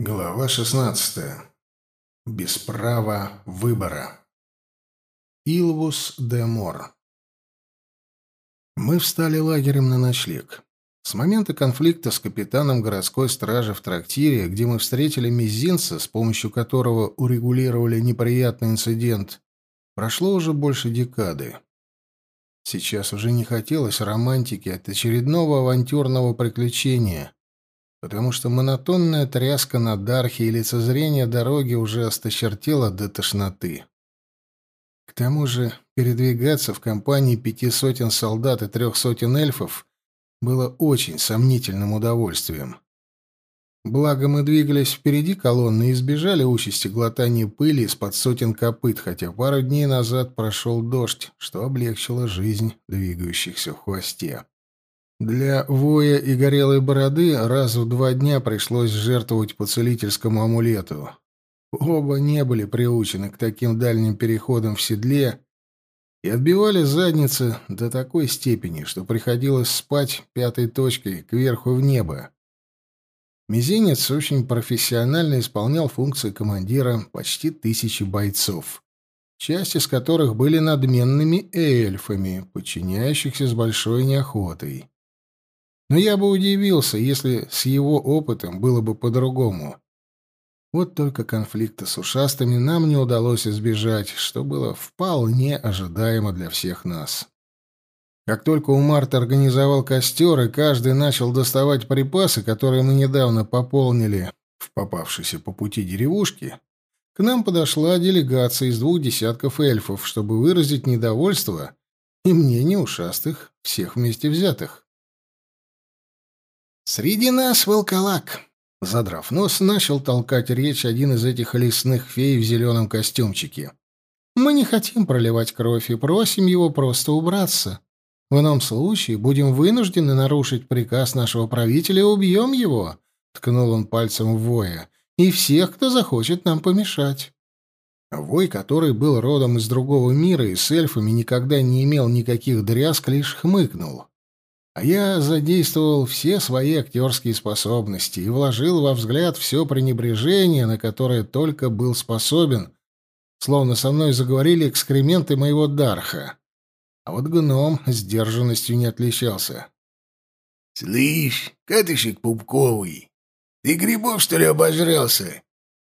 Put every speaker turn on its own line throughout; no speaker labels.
Глава 16. Без права выбора. Илвус де Мор. Мы встали лагерем на ночлег. С момента конфликта с капитаном городской стражи в трактире, где мы встретили мизинца, с помощью которого урегулировали неприятный инцидент, прошло уже больше декады. Сейчас уже не хотелось романтики от очередного авантюрного приключения — потому что монотонная тряска на дархе и лицезрение дороги уже осточертело до тошноты. К тому же передвигаться в компании пяти сотен солдат и трех сотен эльфов было очень сомнительным удовольствием. Благо мы двигались впереди колонны и избежали участи глотания пыли из-под сотен копыт, хотя пару дней назад прошел дождь, что облегчило жизнь двигающихся в хвосте. Для воя и горелой бороды раз в два дня пришлось жертвовать по целительскому амулету. Оба не были приучены к таким дальним переходам в седле и отбивали задницы до такой степени, что приходилось спать пятой точкой кверху в небо. Мизинец очень профессионально исполнял функции командира почти тысячи бойцов, часть из которых были надменными эльфами, подчиняющихся с большой неохотой. Но я бы удивился, если с его опытом было бы по-другому. Вот только конфликта с ушастыми нам не удалось избежать, что было вполне ожидаемо для всех нас. Как только у Марта организовал костер, и каждый начал доставать припасы, которые мы недавно пополнили в попавшейся по пути деревушке, к нам подошла делегация из двух десятков эльфов, чтобы выразить недовольство и мнение ушастых, всех вместе взятых. «Среди нас волколак!» Задрав нос, начал толкать речь один из этих лесных фей в зеленом костюмчике. «Мы не хотим проливать кровь и просим его просто убраться. В ином случае будем вынуждены нарушить приказ нашего правителя и убьем его», — ткнул он пальцем в воя, — «и всех, кто захочет нам помешать». Вой, который был родом из другого мира и с эльфами никогда не имел никаких дрязг, лишь хмыкнул. А я задействовал все свои актерские способности и вложил во взгляд все пренебрежение, на которое только был способен, словно со мной заговорили экскременты моего Дарха. А вот гном сдержанностью не отличался.
«Слышь, катышек пупковый, ты грибов, что ли, обожрался?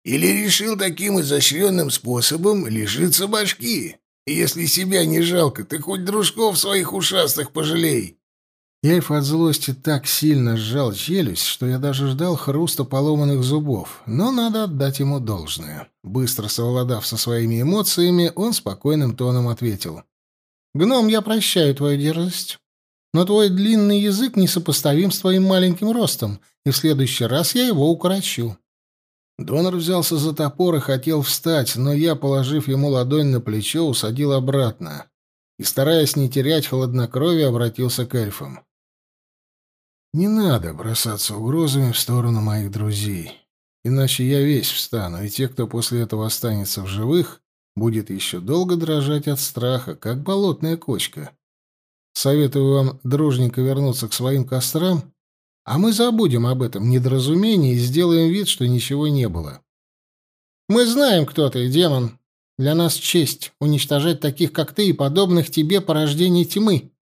Или решил таким изощренным способом лишиться башки? если себя не жалко, ты хоть дружков своих ушастых пожалей!»
Эльф от злости так сильно сжал челюсть, что я даже ждал хруста поломанных зубов, но надо отдать ему должное. Быстро совладав со своими эмоциями, он спокойным тоном ответил. «Гном, я прощаю твою дерзость, но твой длинный язык несопоставим с твоим маленьким ростом, и в следующий раз я его укорочу». Донор взялся за топор и хотел встать, но я, положив ему ладонь на плечо, усадил обратно и, стараясь не терять хладнокровия, обратился к эльфам. Не надо бросаться угрозами в сторону моих друзей, иначе я весь встану, и те, кто после этого останется в живых, будет еще долго дрожать от страха, как болотная кочка. Советую вам дружненько вернуться к своим кострам, а мы забудем об этом недоразумении и сделаем вид, что ничего не было. Мы знаем, кто ты, демон. Для нас честь уничтожать таких, как ты, и подобных тебе порождений тьмы.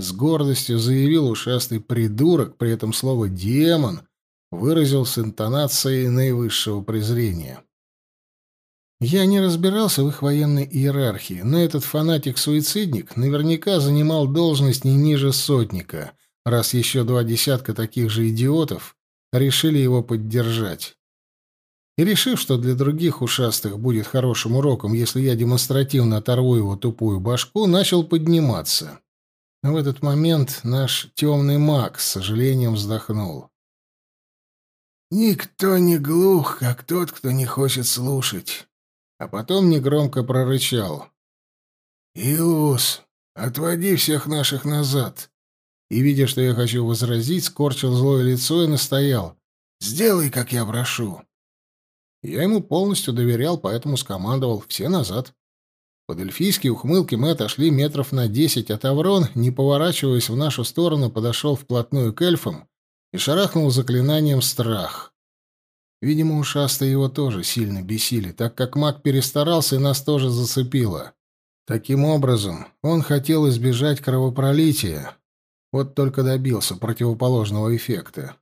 С гордостью заявил ушастый придурок, при этом слово «демон» выразил с интонацией наивысшего презрения. Я не разбирался в их военной иерархии, но этот фанатик-суицидник наверняка занимал должность не ниже сотника, раз еще два десятка таких же идиотов решили его поддержать. И решив, что для других ушастых будет хорошим уроком, если я демонстративно оторву его тупую башку, начал подниматься. В этот момент наш темный маг с сожалением вздохнул.
«Никто не глух, как тот, кто не хочет слушать»,
а потом негромко прорычал.
«Иус, отводи всех наших назад!»
И, видя, что я хочу возразить, скорчил злое лицо и настоял. «Сделай, как я прошу!» Я ему полностью доверял, поэтому скомандовал «все назад». Под эльфийские ухмылки мы отошли метров на десять, а Таврон, не поворачиваясь в нашу сторону, подошел вплотную к эльфам и шарахнул заклинанием «Страх». Видимо, ушастые его тоже сильно бесили, так как маг перестарался и нас тоже зацепило. Таким образом, он хотел избежать кровопролития. Вот только добился противоположного эффекта.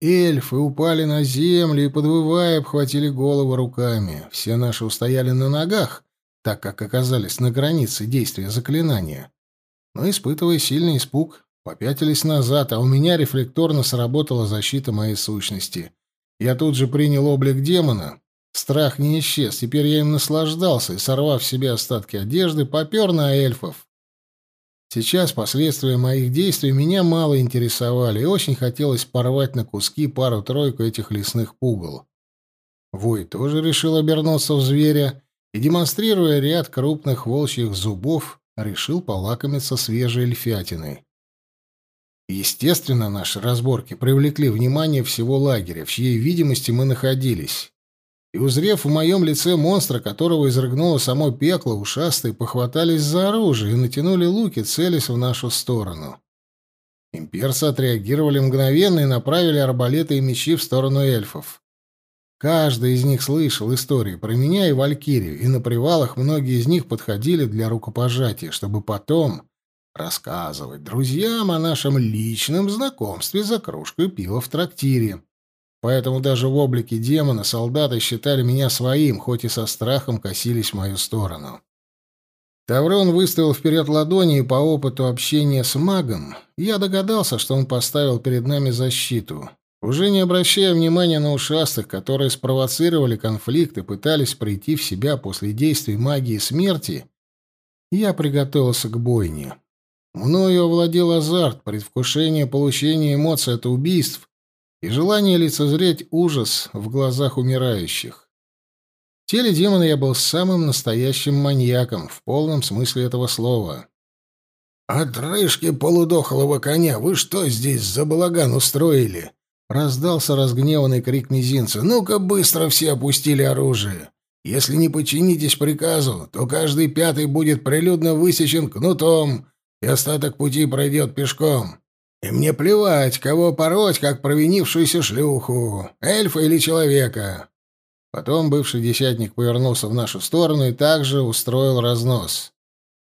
Эльфы упали на землю и, подвывая, обхватили головы руками. Все наши устояли на ногах, так как оказались на границе действия заклинания. Но, испытывая сильный испуг, попятились назад, а у меня рефлекторно сработала защита моей сущности. Я тут же принял облик демона. Страх не исчез, теперь я им наслаждался и, сорвав себе остатки одежды, попер на эльфов. Сейчас последствия моих действий меня мало интересовали, и очень хотелось порвать на куски пару-тройку этих лесных пугал. Вой тоже решил обернуться в зверя и, демонстрируя ряд крупных волчьих зубов, решил полакомиться свежей эльфятиной. Естественно, наши разборки привлекли внимание всего лагеря, в чьей видимости мы находились. И, узрев в моем лице монстра, которого изрыгнуло само пекло, ушастые похватались за оружие и натянули луки, целясь в нашу сторону. Имперцы отреагировали мгновенно и направили арбалеты и мечи в сторону эльфов. Каждый из них слышал истории про меня и Валькирию, и на привалах многие из них подходили для рукопожатия, чтобы потом рассказывать друзьям о нашем личном знакомстве за кружкой пива в трактире. Поэтому даже в облике демона солдаты считали меня своим, хоть и со страхом косились в мою сторону. Таврон выставил вперед ладони, и по опыту общения с магом я догадался, что он поставил перед нами защиту. Уже не обращая внимания на ушастых, которые спровоцировали конфликт и пытались прийти в себя после действий магии смерти, я приготовился к бойне. Мною овладел азарт, предвкушение получения эмоций от убийств и желание лицезреть ужас в глазах умирающих. В теле демона я был самым настоящим маньяком, в полном смысле этого слова.
«Отрыжки полудохлого коня, вы что здесь за балаган устроили?» Раздался разгневанный крик мизинца. «Ну-ка быстро все опустили оружие! Если не подчинитесь приказу, то каждый пятый будет прилюдно высечен кнутом, и остаток пути пройдет пешком. И мне плевать, кого пороть, как провинившуюся шлюху, эльфа или человека.
Потом бывший десятник повернулся в нашу сторону и также устроил разнос.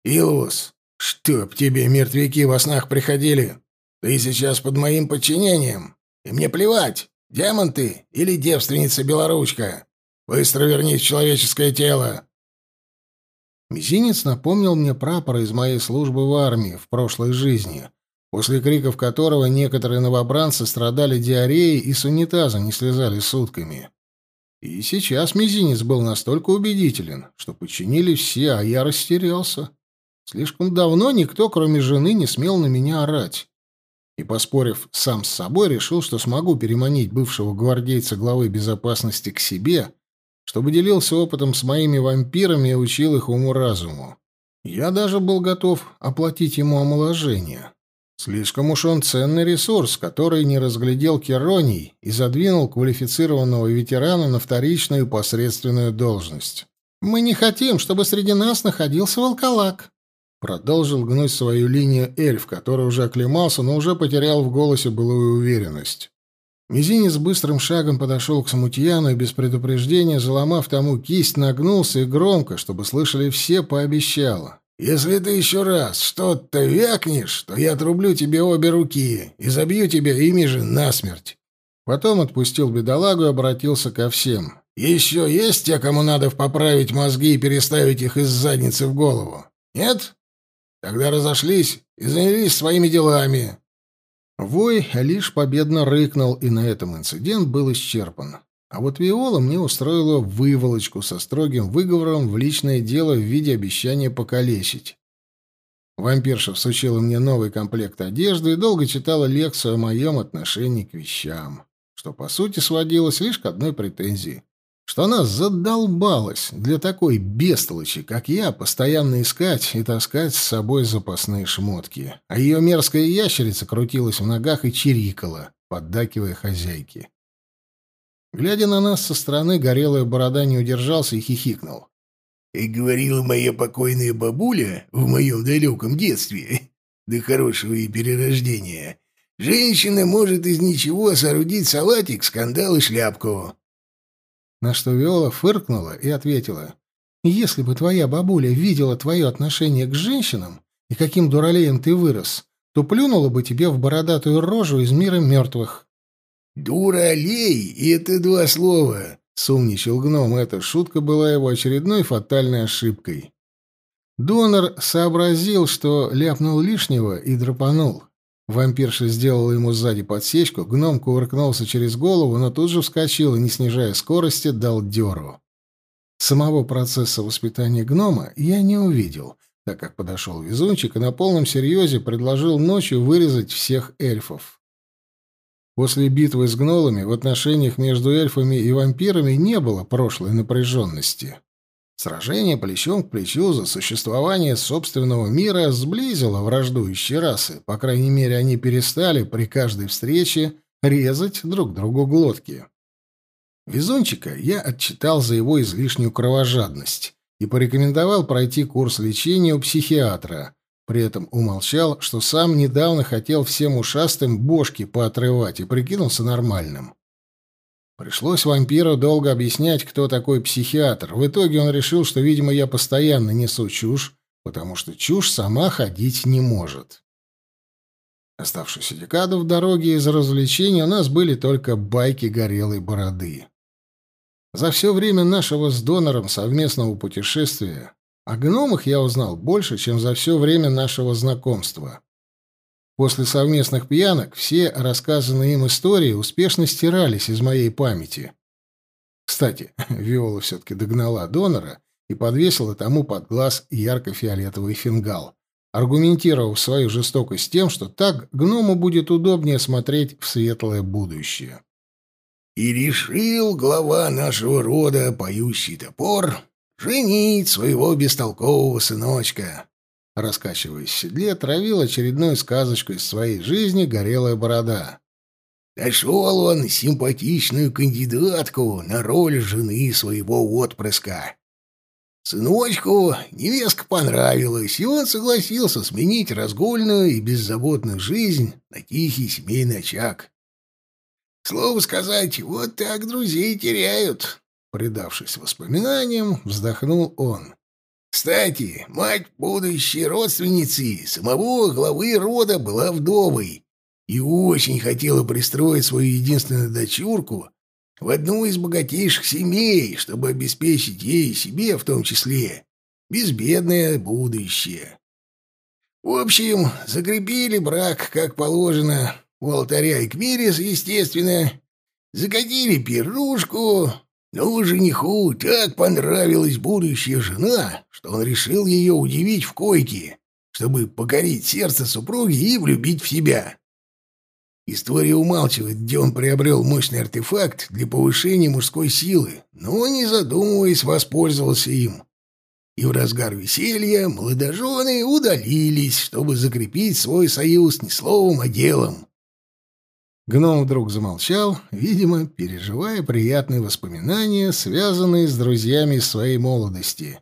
«Илус, чтоб тебе мертвяки во снах приходили! Ты сейчас под моим подчинением, и мне плевать, демон ты или девственница-белоручка. Быстро вернись в человеческое тело!»
Мизинец напомнил мне прапора из моей службы в армии в прошлой жизни — после криков которого некоторые новобранцы страдали диареей и с унитаза не слезали сутками. И сейчас мизинец был настолько убедителен, что подчинили все, а я растерялся. Слишком давно никто, кроме жены, не смел на меня орать. И, поспорив сам с собой, решил, что смогу переманить бывшего гвардейца главы безопасности к себе, чтобы делился опытом с моими вампирами и учил их уму-разуму. Я даже был готов оплатить ему омоложение. Слишком уж он ценный ресурс, который не разглядел Кероний и задвинул квалифицированного ветерана на вторичную посредственную должность. «Мы не хотим, чтобы среди нас находился волколак», — продолжил гнуть свою линию эльф, который уже оклемался, но уже потерял в голосе былую уверенность. Мизинец быстрым шагом подошел к Смутьяну и без предупреждения, заломав тому кисть, нагнулся и громко, чтобы слышали все, пообещал.
Если ты еще раз что-то вякнешь, то я отрублю тебе обе руки и забью тебя ими же насмерть».
Потом отпустил бедолагу и обратился ко всем.
«Еще есть те, кому надо поправить мозги и переставить их из задницы в голову? Нет? Тогда разошлись и занялись своими делами».
Вой лишь победно рыкнул, и на этом инцидент был исчерпан. А вот Виола мне устроила выволочку со строгим выговором в личное дело в виде обещания покалечить. Вампирша всучила мне новый комплект одежды и долго читала лекцию о моем отношении к вещам, что, по сути, сводилось лишь к одной претензии. Что она задолбалась для такой бестолочи, как я, постоянно искать и таскать с собой запасные шмотки, а ее мерзкая ящерица крутилась в ногах и чирикала, поддакивая хозяйке. Глядя на нас со стороны, горелая борода не удержался и хихикнул.
«И говорила моя покойная бабуля в моем далеком детстве, до хорошего и перерождения, женщина может из ничего соорудить салатик, скандал и шляпку.
На что Виола фыркнула и ответила. «Если бы твоя бабуля видела твое отношение к женщинам и каким дуралеем ты вырос, то плюнула бы тебе в бородатую рожу из мира мертвых».
«Дуралей — это два слова», — сумничал гном. Эта шутка была его очередной фатальной ошибкой.
Донор сообразил, что ляпнул лишнего, и драпанул. Вампирша сделала ему сзади подсечку, гном кувыркнулся через голову, но тут же вскочил и, не снижая скорости, дал дёру. Самого процесса воспитания гнома я не увидел, так как подошел везунчик и на полном серьезе предложил ночью вырезать всех эльфов. После битвы с гнолами в отношениях между эльфами и вампирами не было прошлой напряженности. Сражение плечом к плечу за существование собственного мира сблизило враждующие расы. По крайней мере, они перестали при каждой встрече резать друг другу глотки. Везунчика я отчитал за его излишнюю кровожадность и порекомендовал пройти курс лечения у психиатра. При этом умолчал, что сам недавно хотел всем ушастым бошки поотрывать и прикинулся нормальным. Пришлось вампиру долго объяснять, кто такой психиатр. В итоге он решил, что, видимо, я постоянно несу чушь, потому что чушь сама ходить не может. Оставшуюся декаду в дороге из развлечений у нас были только байки горелой бороды. За все время нашего с донором совместного путешествия о гномах я узнал больше, чем за все время нашего знакомства. После совместных пьянок все рассказанные им истории успешно стирались из моей памяти. Кстати, Виола все-таки догнала донора и подвесила тому под глаз ярко-фиолетовый фингал, аргументировав свою жестокость тем, что так гному будет удобнее смотреть в светлое будущее.
«И решил глава нашего рода, поющий топор, женить своего бестолкового сыночка.
Раскачиваясь в седле, травил очередную сказочку из своей жизни горелая борода.
Нашел он симпатичную кандидатку на роль жены своего отпрыска. Сыночку невестка понравилась, и он согласился сменить разгульную и беззаботную жизнь на тихий семейный очаг. Слово сказать, вот так друзей теряют.
Предавшись воспоминаниям, вздохнул он.
Кстати, мать будущей родственницы самого главы рода была вдовой и очень хотела пристроить свою единственную дочурку в одну из богатейших семей, чтобы обеспечить ей и себе, в том числе, безбедное будущее. В общем, закрепили брак, как положено, у алтаря и Кмирис, естественно, закатили пирушку, но жениху так понравилась будущая жена, что он решил ее удивить в койке, чтобы покорить сердце супруги и влюбить в себя. История умалчивает, где он приобрел мощный артефакт для повышения мужской силы, но, не задумываясь, воспользовался им. И в разгар веселья молодожены удалились, чтобы закрепить свой союз не словом, а делом.
Гном вдруг замолчал, видимо, переживая приятные воспоминания, связанные с друзьями из своей молодости.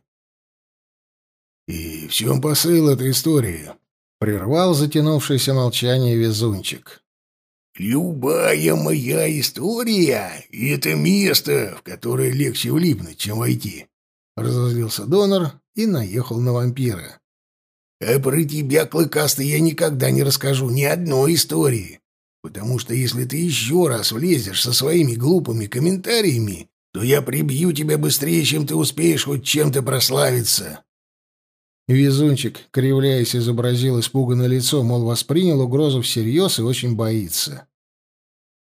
«И в чем посыл этой истории?» — прервал затянувшееся молчание везунчик. «Любая моя история — это место, в которое легче влипнуть, чем войти», — разозлился донор и наехал на вампира. «А про тебя, Клыкастый, я никогда не расскажу ни одной истории. Потому что если ты еще раз влезешь со своими глупыми комментариями, то я прибью тебя быстрее, чем ты успеешь хоть чем-то прославиться».
Везунчик, кривляясь, изобразил испуганное лицо, мол, воспринял угрозу всерьез и очень боится.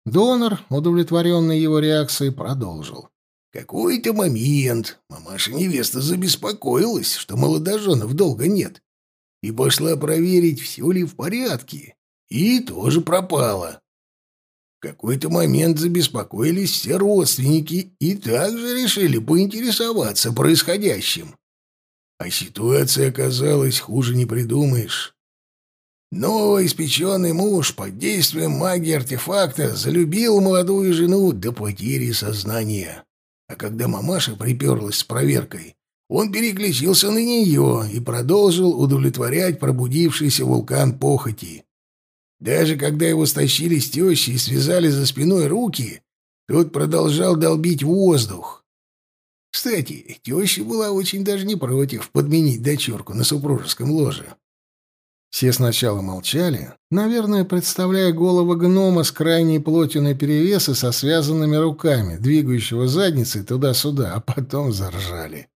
Донор, удовлетворенный его реакцией, продолжил.
«Какой-то момент мамаша-невеста забеспокоилась, что молодоженов долго нет, и пошла проверить, все ли в порядке и тоже пропала. В какой-то момент забеспокоились все родственники и также решили поинтересоваться происходящим. А ситуация оказалась хуже не придумаешь. Новоиспеченный муж под действием магии артефакта залюбил молодую жену до потери сознания. А когда мамаша приперлась с проверкой, он переключился на нее и продолжил удовлетворять пробудившийся вулкан похоти. Даже когда его стащили с тещи и связали за спиной руки, тот продолжал долбить воздух, Кстати, теща была очень даже не против подменить дочурку на супружеском ложе.
Все сначала молчали, наверное, представляя голову гнома с крайней плотью наперевес и со связанными руками, двигающего задницей туда-сюда, а потом заржали.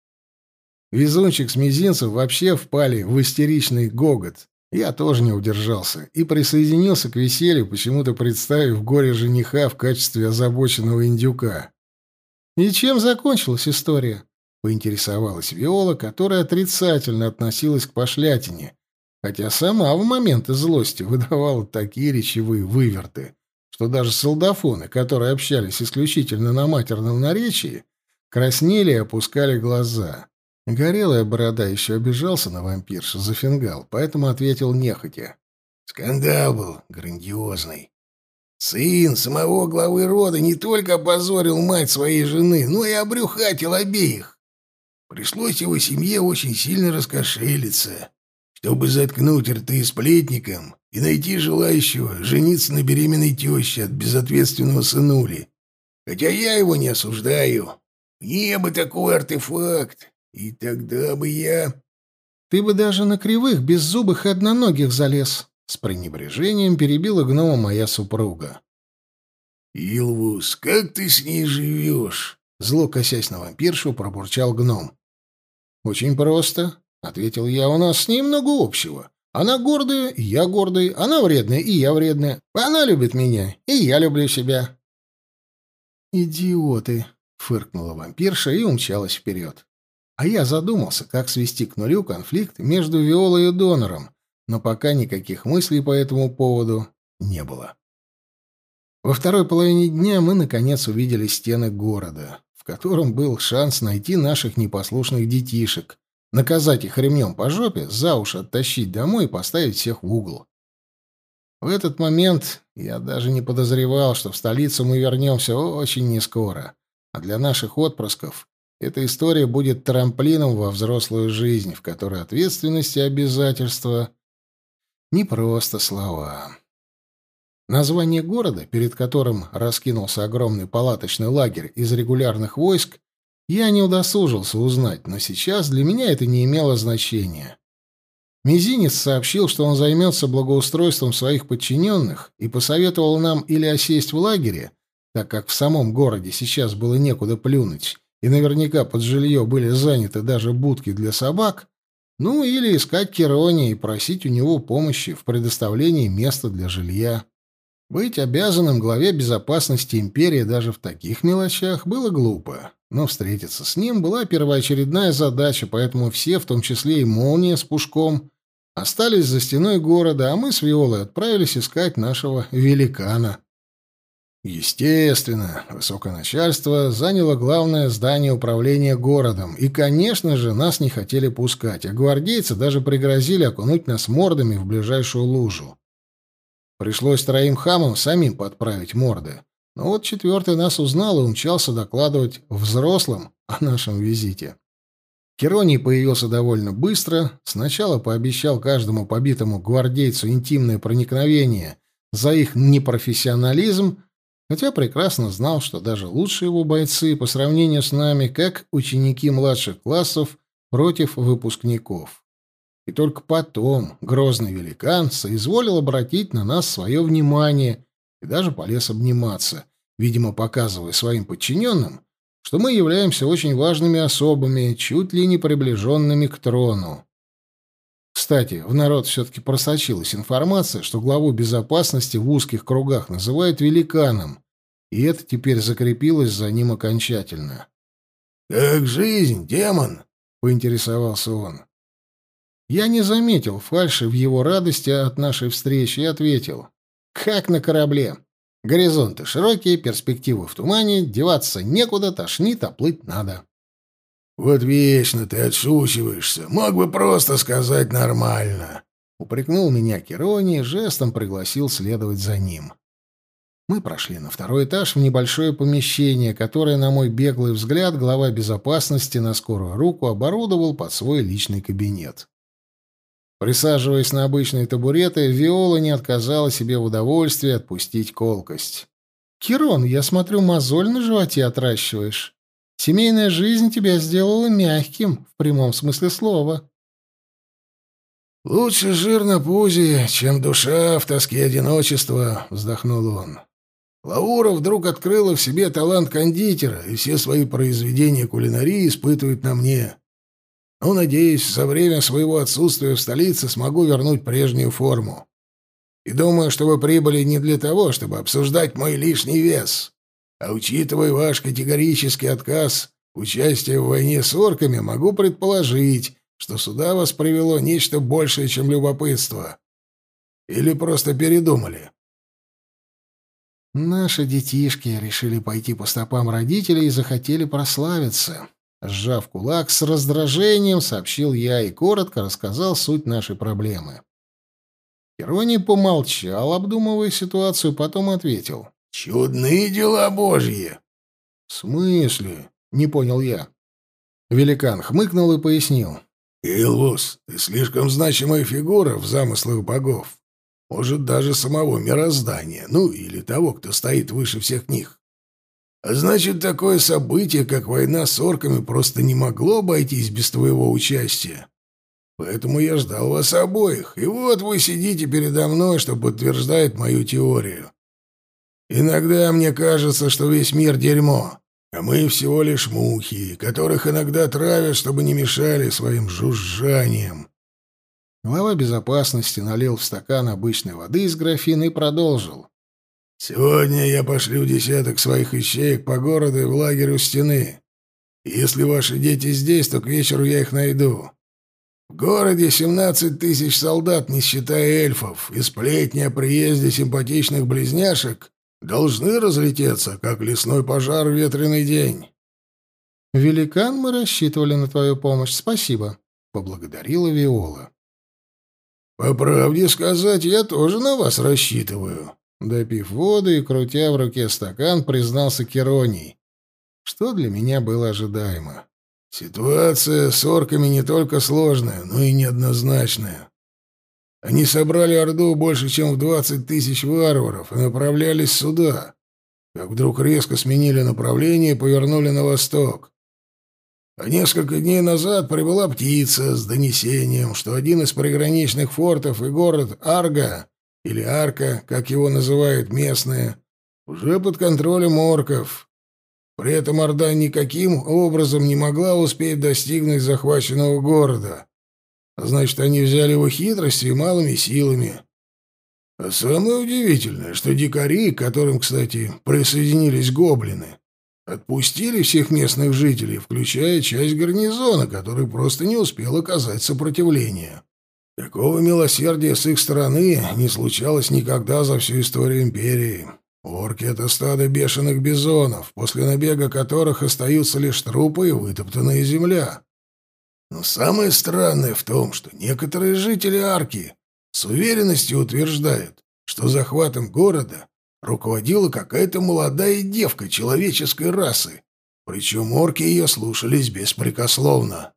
Везунчик с мизинцев вообще впали в истеричный гогот. Я тоже не удержался и присоединился к веселью, почему-то представив горе жениха в качестве озабоченного индюка. «И чем закончилась история?» — поинтересовалась Виола, которая отрицательно относилась к пошлятине, хотя сама в моменты злости выдавала такие речевые выверты, что даже солдафоны, которые общались исключительно на матерном наречии, краснели и опускали глаза. Горелая борода еще обижался на вампиршу за фингал, поэтому ответил нехотя.
Скандал был грандиозный. Сын самого главы рода не только опозорил мать своей жены, но и обрюхатил обеих. Пришлось его семье очень сильно раскошелиться, чтобы заткнуть рты сплетникам и найти желающего жениться на беременной теще от безответственного сынули. Хотя я его не осуждаю. Мне бы такой артефакт, и тогда бы я...
Ты бы даже на кривых, беззубых и одноногих залез. С пренебрежением перебила гнома моя супруга.
«Илвус, как ты с ней живешь?»
Зло косясь на вампиршу, пробурчал гном. «Очень просто», — ответил я, — «у нас с ней много общего. Она гордая, и я гордый, она вредная, и я вредная. Она любит меня, и я люблю себя». «Идиоты!» — фыркнула вампирша и умчалась вперед. А я задумался, как свести к нулю конфликт между Виолой и донором, но пока никаких мыслей по этому поводу не было. Во второй половине дня мы, наконец, увидели стены города, в котором был шанс найти наших непослушных детишек, наказать их ремнем по жопе, за уши оттащить домой и поставить всех в угол. В этот момент я даже не подозревал, что в столицу мы вернемся очень нескоро, а для наших отпрысков эта история будет трамплином во взрослую жизнь, в которой ответственность и обязательства не просто слова. Название города, перед которым раскинулся огромный палаточный лагерь из регулярных войск, я не удосужился узнать, но сейчас для меня это не имело значения. Мизинец сообщил, что он займется благоустройством своих подчиненных и посоветовал нам или осесть в лагере, так как в самом городе сейчас было некуда плюнуть, и наверняка под жилье были заняты даже будки для собак, ну, или искать Керони и просить у него помощи в предоставлении места для жилья. Быть обязанным главе безопасности империи даже в таких мелочах было глупо. Но встретиться с ним была первоочередная задача, поэтому все, в том числе и Молния с Пушком, остались за стеной города, а мы с Виолой отправились искать нашего великана. Естественно, высокое начальство заняло главное здание управления городом, и, конечно же, нас не хотели пускать, а гвардейцы даже пригрозили окунуть нас мордами в ближайшую лужу. Пришлось троим хамам самим подправить морды. Но вот четвертый нас узнал и умчался докладывать взрослым о нашем визите. Кероний появился довольно быстро, сначала пообещал каждому побитому гвардейцу интимное проникновение за их непрофессионализм, хотя прекрасно знал, что даже лучшие его бойцы по сравнению с нами, как ученики младших классов против выпускников. И только потом грозный великан соизволил обратить на нас свое внимание и даже полез обниматься, видимо, показывая своим подчиненным, что мы являемся очень важными особами, чуть ли не приближенными к трону. Кстати, в народ все-таки просочилась информация, что главу безопасности в узких кругах называют великаном, и это теперь закрепилось за ним окончательно.
«Как жизнь, демон?»
— поинтересовался он. Я не заметил фальши в его радости от нашей встречи и ответил. «Как на корабле. Горизонты широкие, перспективы в тумане, деваться некуда, тошнит, а плыть надо».
«Вот вечно ты отшучиваешься. Мог бы просто сказать нормально».
Упрекнул меня Керони и жестом пригласил следовать за ним. Мы прошли на второй этаж в небольшое помещение, которое, на мой беглый взгляд, глава безопасности на скорую руку оборудовал под свой личный кабинет. Присаживаясь на обычные табуреты, Виола не отказала себе в удовольствии отпустить колкость. «Кирон, я смотрю, мозоль на животе отращиваешь.
Семейная жизнь тебя сделала мягким, в прямом смысле слова.
«Лучше жир на пузе, чем душа в тоске одиночества», — вздохнул он. Лаура вдруг открыла в себе талант кондитера, и все свои произведения кулинарии испытывает на мне. Ну, надеюсь, за время своего отсутствия в столице смогу вернуть прежнюю форму. И думаю, что вы прибыли не для того, чтобы обсуждать мой лишний вес. А учитывая ваш категорический отказ участия в войне с орками, могу предположить, что сюда вас привело нечто большее, чем любопытство. Или просто передумали?»
Наши детишки решили пойти по стопам родителей и захотели прославиться. Сжав кулак с раздражением, сообщил я и коротко рассказал суть нашей проблемы. Ироний помолчал, обдумывая ситуацию, потом ответил.
«Чудные дела божьи!»
«В смысле?» — не понял я. Великан хмыкнул и пояснил.
«Илвус, ты слишком значимая фигура в замыслах богов. Может, даже самого мироздания, ну, или того, кто стоит выше всех них. А значит, такое событие, как война с орками, просто не могло обойтись без твоего участия. Поэтому я ждал вас обоих, и вот вы сидите передо мной, что подтверждает мою теорию. Иногда мне кажется, что весь мир — дерьмо, а мы всего лишь мухи, которых иногда травят, чтобы не мешали своим жужжанием.
Глава безопасности налил в стакан обычной воды из графина и продолжил.
Сегодня я пошлю десяток своих ищеек по городу и в лагерь у стены. Если ваши дети здесь, то к вечеру я их найду. В городе семнадцать тысяч солдат, не считая эльфов, и сплетни о приезде симпатичных близняшек должны разлететься, как лесной пожар в ветреный день.
«Великан, мы рассчитывали на твою помощь. Спасибо», — поблагодарила Виола.
«По правде сказать, я тоже на вас рассчитываю»,
Допив воду и крутя в руке стакан, признался Кероний, что для меня было ожидаемо.
«Ситуация с орками не только сложная, но и неоднозначная. Они собрали Орду больше, чем в двадцать тысяч варваров и направлялись сюда, как вдруг резко сменили направление и повернули на восток. А несколько дней назад прибыла птица с донесением, что один из приграничных фортов и город Арга или арка, как его называют местные, уже под контролем орков. При этом Орда никаким образом не могла успеть достигнуть захваченного города. А значит, они взяли его хитростью и малыми силами. А самое удивительное, что дикари, к которым, кстати, присоединились гоблины, отпустили всех местных жителей, включая часть гарнизона, который просто не успел оказать сопротивление. Такого милосердия с их стороны не случалось никогда за всю историю империи. Орки — это стадо бешеных бизонов, после набега которых остаются лишь трупы и вытоптанная земля. Но самое странное в том, что некоторые жители Арки с уверенностью утверждают, что захватом города руководила какая-то молодая девка человеческой расы, причем орки ее слушались беспрекословно.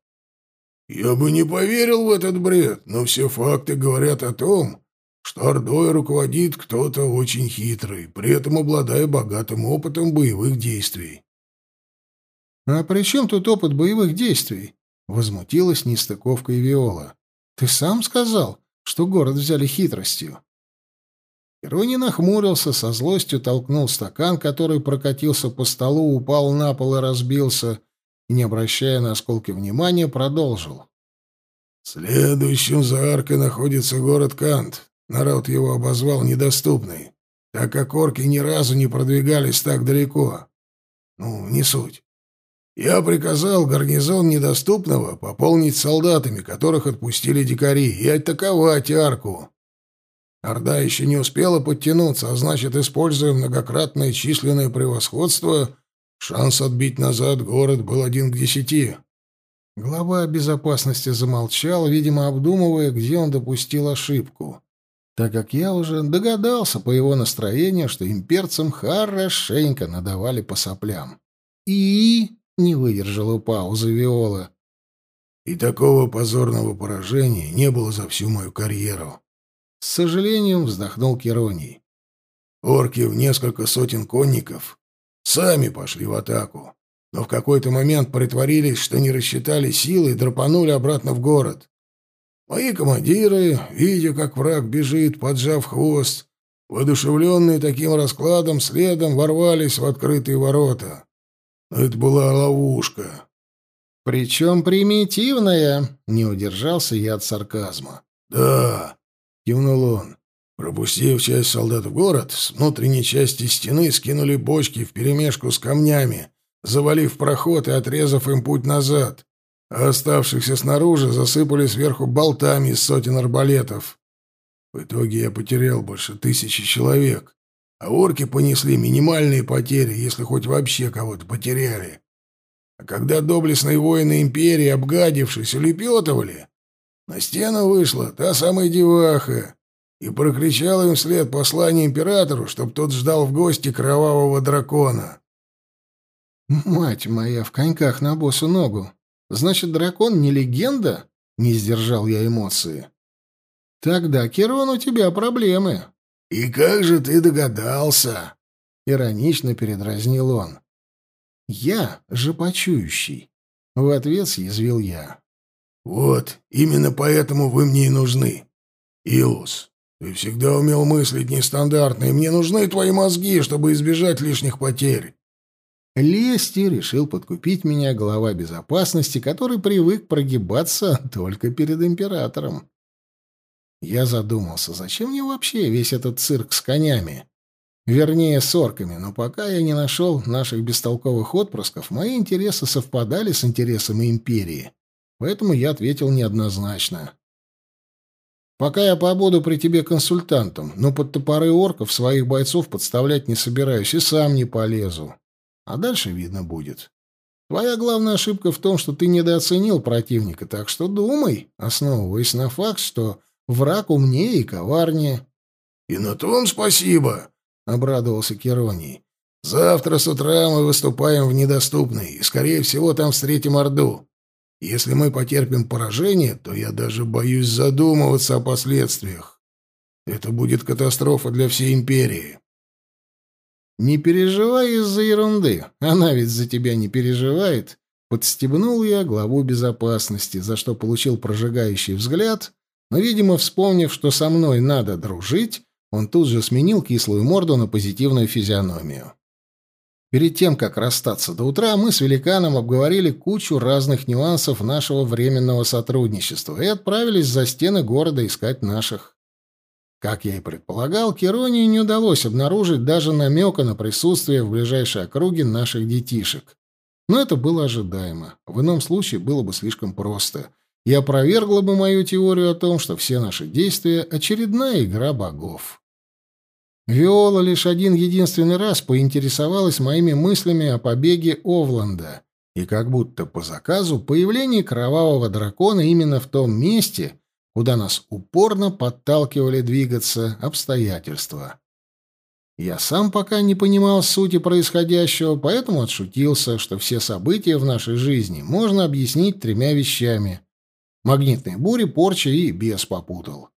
Я бы не поверил в этот бред, но все факты говорят о том, что Ордой руководит кто-то очень хитрый, при этом обладая богатым опытом боевых действий.
«А при чем тут опыт боевых действий?» — возмутилась нестыковкой Виола. «Ты сам сказал, что город взяли хитростью». Ирони нахмурился, со злостью толкнул стакан, который прокатился по столу, упал на пол и разбился, и, не обращая на осколки внимания, продолжил.
«Следующим за аркой находится город Кант. Народ его обозвал недоступный, так как орки ни разу не продвигались так далеко. Ну, не суть. Я приказал гарнизон недоступного пополнить солдатами, которых отпустили дикари, и атаковать арку. Орда еще не успела подтянуться, а значит, используя многократное численное превосходство, Шанс отбить назад город был один к десяти.
Глава безопасности замолчал, видимо, обдумывая, где он допустил ошибку, так как я уже догадался по его настроению, что имперцам хорошенько надавали по соплям. И не выдержала паузы Виола.
И такого позорного поражения не было за всю мою карьеру.
С сожалением вздохнул Кероний.
Орки в несколько сотен конников Сами пошли в атаку.
но в какой-то момент притворились, что не рассчитали силы и драпанули обратно в город. Мои командиры, видя, как враг бежит, поджав хвост, воодушевленные таким раскладом, следом ворвались в открытые ворота. Но это была ловушка.
«Причем примитивная», — не удержался я от сарказма.
«Да», — кивнул он. Пропустив часть солдат в город, с внутренней части стены скинули бочки вперемешку с камнями, завалив проход и отрезав им путь назад, а оставшихся снаружи засыпали сверху болтами из сотен арбалетов. В итоге я потерял больше тысячи человек, а орки понесли минимальные потери, если хоть вообще кого-то потеряли. А когда доблестные воины империи, обгадившись, улепетывали, на стену вышла та самая деваха, и прокричал им вслед послание императору, чтоб тот ждал в гости кровавого дракона.
«Мать моя, в коньках на босу ногу! Значит, дракон не легенда?» — не сдержал я эмоции. «Тогда, Керон, у тебя проблемы».
«И как же ты догадался?»
— иронично передразнил он. «Я же почующий», — в ответ съязвил я.
«Вот, именно поэтому вы мне и нужны. Илус, ты всегда умел мыслить нестандартно, и мне нужны твои мозги, чтобы избежать лишних потерь.
Лести решил подкупить меня глава безопасности, который привык прогибаться только перед императором. Я задумался, зачем мне вообще весь этот цирк с конями? Вернее, с орками, но пока я не нашел наших бестолковых отпрысков, мои интересы совпадали с интересами империи. Поэтому я ответил неоднозначно. Пока я побуду при тебе консультантом, но под топоры орков своих бойцов подставлять не собираюсь и сам не полезу. А дальше видно будет. Твоя главная ошибка в том, что ты недооценил противника, так что думай, основываясь на факт, что враг умнее и коварнее.
— И на том спасибо, — обрадовался Кероний. — Завтра с утра мы выступаем в Недоступной, и, скорее всего, там встретим Орду. Если мы потерпим поражение, то я даже боюсь задумываться о последствиях. Это будет катастрофа для всей империи.
Не переживай из-за ерунды. Она ведь за тебя не переживает. Подстебнул я главу безопасности, за что получил прожигающий взгляд, но, видимо, вспомнив, что со мной надо дружить, он тут же сменил кислую морду на позитивную физиономию. Перед тем, как расстаться до утра, мы с великаном обговорили кучу разных нюансов нашего временного сотрудничества и отправились за стены города искать наших. Как я и предполагал, Керонии не удалось обнаружить даже намека на присутствие в ближайшей округе наших детишек. Но это было ожидаемо. В ином случае было бы слишком просто. И опровергло бы мою теорию о том, что все наши действия — очередная игра богов. Виола лишь один единственный раз поинтересовалась моими мыслями о побеге Овланда, и как будто по заказу появлении кровавого дракона именно в том месте, куда нас упорно подталкивали двигаться обстоятельства. Я сам пока не понимал сути происходящего, поэтому отшутился, что все события в нашей жизни можно объяснить тремя вещами. Магнитные бури, порча и бес попутал.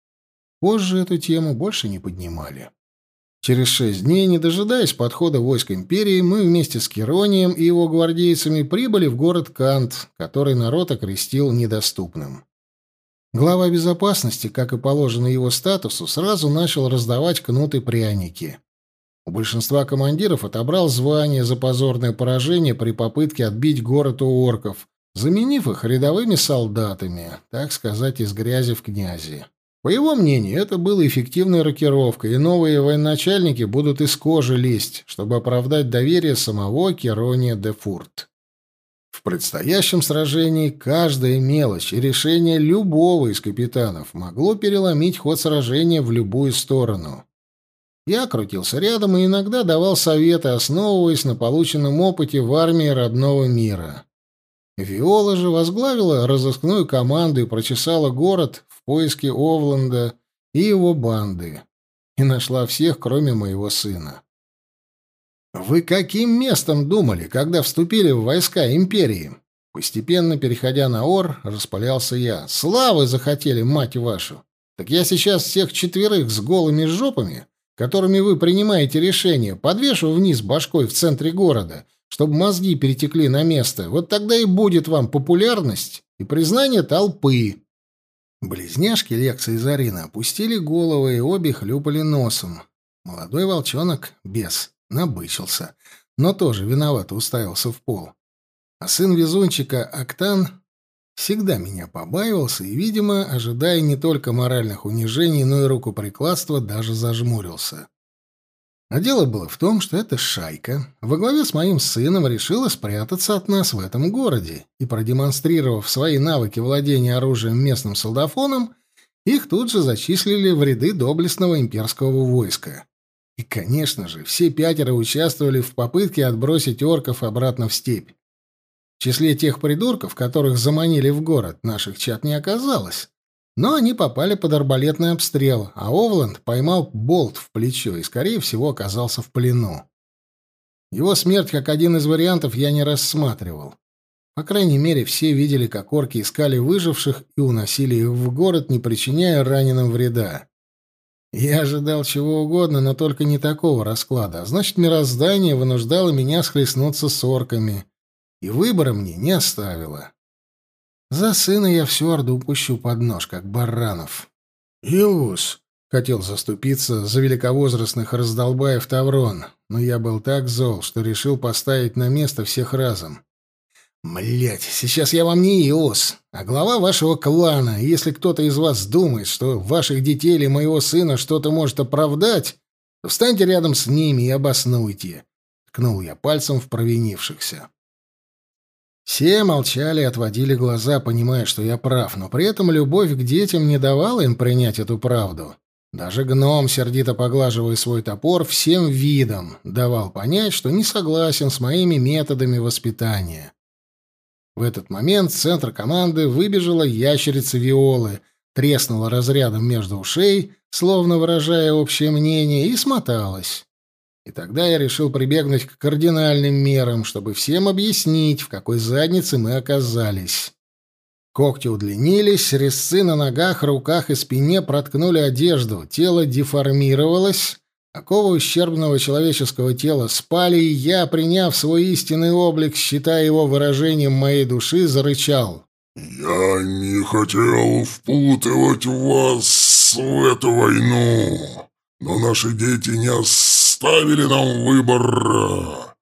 Позже эту тему больше не поднимали. Через шесть дней, не дожидаясь подхода войск империи, мы вместе с Керонием и его гвардейцами прибыли в город Кант, который народ окрестил недоступным. Глава безопасности, как и положено его статусу, сразу начал раздавать кнуты пряники. У большинства командиров отобрал звание за позорное поражение при попытке отбить город у орков, заменив их рядовыми солдатами, так сказать, из грязи в князи. По его мнению, это была эффективная рокировка, и новые военачальники будут из кожи лезть, чтобы оправдать доверие самого Керония де Фурт. В предстоящем сражении каждая мелочь и решение любого из капитанов могло переломить ход сражения в любую сторону. Я крутился рядом и иногда давал советы, основываясь на полученном опыте в армии родного мира. Виола же возглавила разыскную команду и прочесала город поиске Овланда и его банды. И нашла всех, кроме моего сына. «Вы каким местом думали, когда вступили в войска империи?» Постепенно, переходя на ор, распалялся я. «Славы захотели, мать вашу! Так я сейчас всех четверых с голыми жопами, которыми вы принимаете решение, подвешу вниз башкой в центре города, чтобы мозги перетекли на место. Вот тогда и будет вам популярность и признание толпы. Близняшки Лекса и Зарина опустили головы и обе хлюпали носом. Молодой волчонок, без, набычился, но тоже виновато уставился в пол. А сын везунчика Октан всегда меня побаивался и, видимо, ожидая не только моральных унижений, но и рукоприкладства, даже зажмурился. А дело было в том, что эта шайка во главе с моим сыном решила спрятаться от нас в этом городе, и, продемонстрировав свои навыки владения оружием местным солдафоном, их тут же зачислили в ряды доблестного имперского войска. И, конечно же, все пятеро участвовали в попытке отбросить орков обратно в степь. В числе тех придурков, которых заманили в город, наших чат не оказалось. Но они попали под арбалетный обстрел, а Овланд поймал болт в плечо и, скорее всего, оказался в плену. Его смерть как один из вариантов я не рассматривал. По крайней мере, все видели, как орки искали выживших и уносили их в город, не причиняя раненым вреда. Я ожидал чего угодно, но только не такого расклада. А значит, мироздание вынуждало меня схлестнуться с орками. И выбора мне не оставило. За сына я всю орду пущу под нож, как баранов. Иус хотел заступиться за великовозрастных раздолбаев Таврон, но я был так зол, что решил поставить на место всех разом. Млять, сейчас я вам не Иос, а глава вашего клана, если кто-то из вас думает, что ваших детей или моего сына что-то может оправдать, то встаньте рядом с ними и обоснуйте. Ткнул я пальцем в провинившихся. Все молчали и отводили глаза, понимая, что я прав, но при этом любовь к детям не давала им принять эту правду. Даже гном, сердито поглаживая свой топор, всем видом давал понять, что не согласен с моими методами воспитания. В этот момент с центра команды выбежала ящерица Виолы, треснула разрядом между ушей, словно выражая общее мнение, и смоталась. И тогда я решил прибегнуть к кардинальным мерам, чтобы всем объяснить, в какой заднице мы оказались. Когти удлинились, резцы на ногах, руках и спине проткнули одежду, тело деформировалось, оковы ущербного человеческого тела спали, и я, приняв свой истинный облик, считая его выражением моей души, зарычал.
«Я не хотел впутывать вас в эту войну, но наши дети не оставили нам выбора.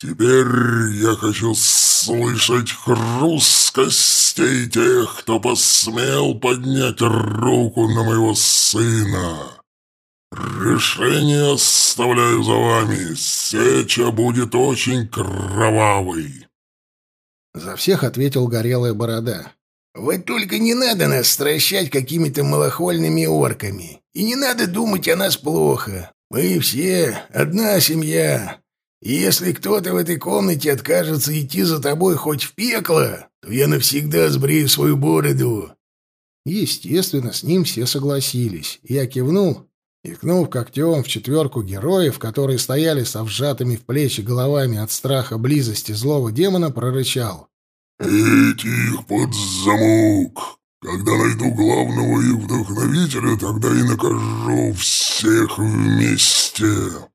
Теперь я хочу слышать хруст костей тех, кто посмел поднять руку на моего сына. Решение оставляю за вами. Сеча будет очень кровавой.
За всех ответил горелая борода.
Вот только не надо нас стращать какими-то малохольными орками. И не надо думать о нас плохо. Мы все одна семья. И если кто-то в этой комнате откажется идти за тобой хоть в пекло, то я навсегда сбрею свою бороду».
Естественно, с ним все согласились. Я кивнул и, ткнув когтем в четверку героев, которые стояли со вжатыми в плечи головами от страха близости злого демона, прорычал.
«Этих под замок. Когда найду главного их вдохновителя, тогда и накажу всех вместе».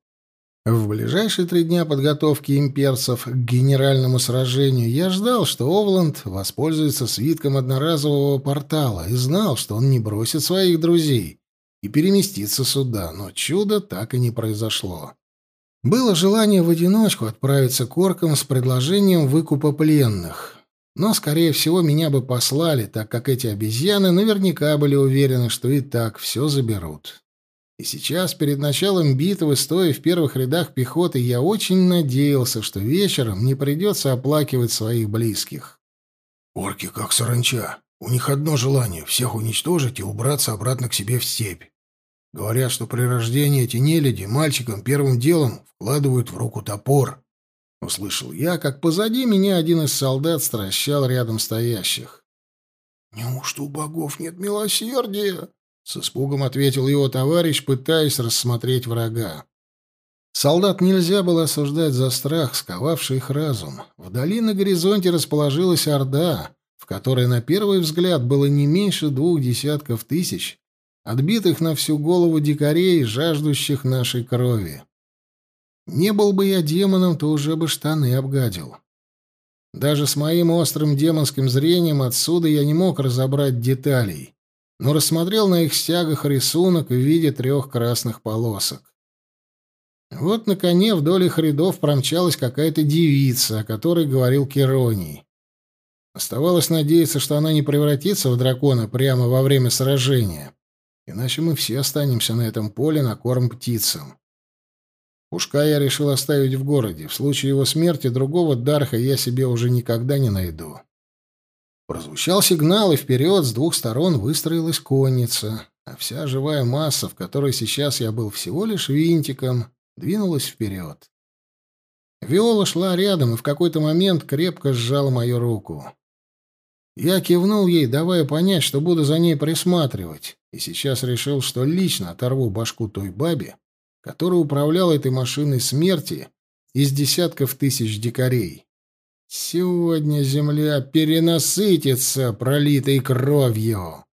В ближайшие три дня подготовки имперцев к генеральному сражению я ждал, что Овланд воспользуется свитком одноразового портала и знал, что он не бросит своих друзей и переместится сюда, но чудо так и не произошло. Было желание в одиночку отправиться к оркам с предложением выкупа пленных. Но, скорее всего, меня бы послали, так как эти обезьяны наверняка были уверены, что и так все заберут. И сейчас, перед началом битвы, стоя в первых рядах пехоты, я очень надеялся, что вечером не придется оплакивать своих близких. «Орки как саранча. У них одно желание — всех уничтожить и убраться обратно к себе в степь. Говорят, что при рождении эти нелюди мальчикам первым делом вкладывают в руку топор». Услышал я, как позади меня один из солдат стращал рядом стоящих. «Неужто у богов нет милосердия?» — с испугом ответил его товарищ, пытаясь рассмотреть врага. Солдат нельзя было осуждать за страх, сковавший их разум. Вдали на горизонте расположилась Орда, в которой на первый взгляд было не меньше двух десятков тысяч, отбитых на всю голову дикарей, жаждущих нашей крови. Не был бы я демоном, то уже бы штаны обгадил. Даже с моим острым демонским зрением отсюда я не мог разобрать деталей, но рассмотрел на их стягах рисунок в виде трех красных полосок. Вот на коне вдоль их рядов промчалась какая-то девица, о которой говорил Кероний. Оставалось надеяться, что она не превратится в дракона прямо во время сражения, иначе мы все останемся на этом поле на корм птицам. Пушка я решил оставить в городе. В случае его смерти другого Дарха я себе уже никогда не найду. Прозвучал сигнал, и вперед с двух сторон выстроилась конница, а вся живая масса, в которой сейчас я был всего лишь винтиком, двинулась вперед. Виола шла рядом и в какой-то момент крепко сжала мою руку. Я кивнул ей, давая понять, что буду за ней присматривать, и сейчас решил, что лично оторву башку той бабе, который управлял этой машиной смерти из десятков тысяч дикарей. Сегодня земля перенасытится пролитой кровью.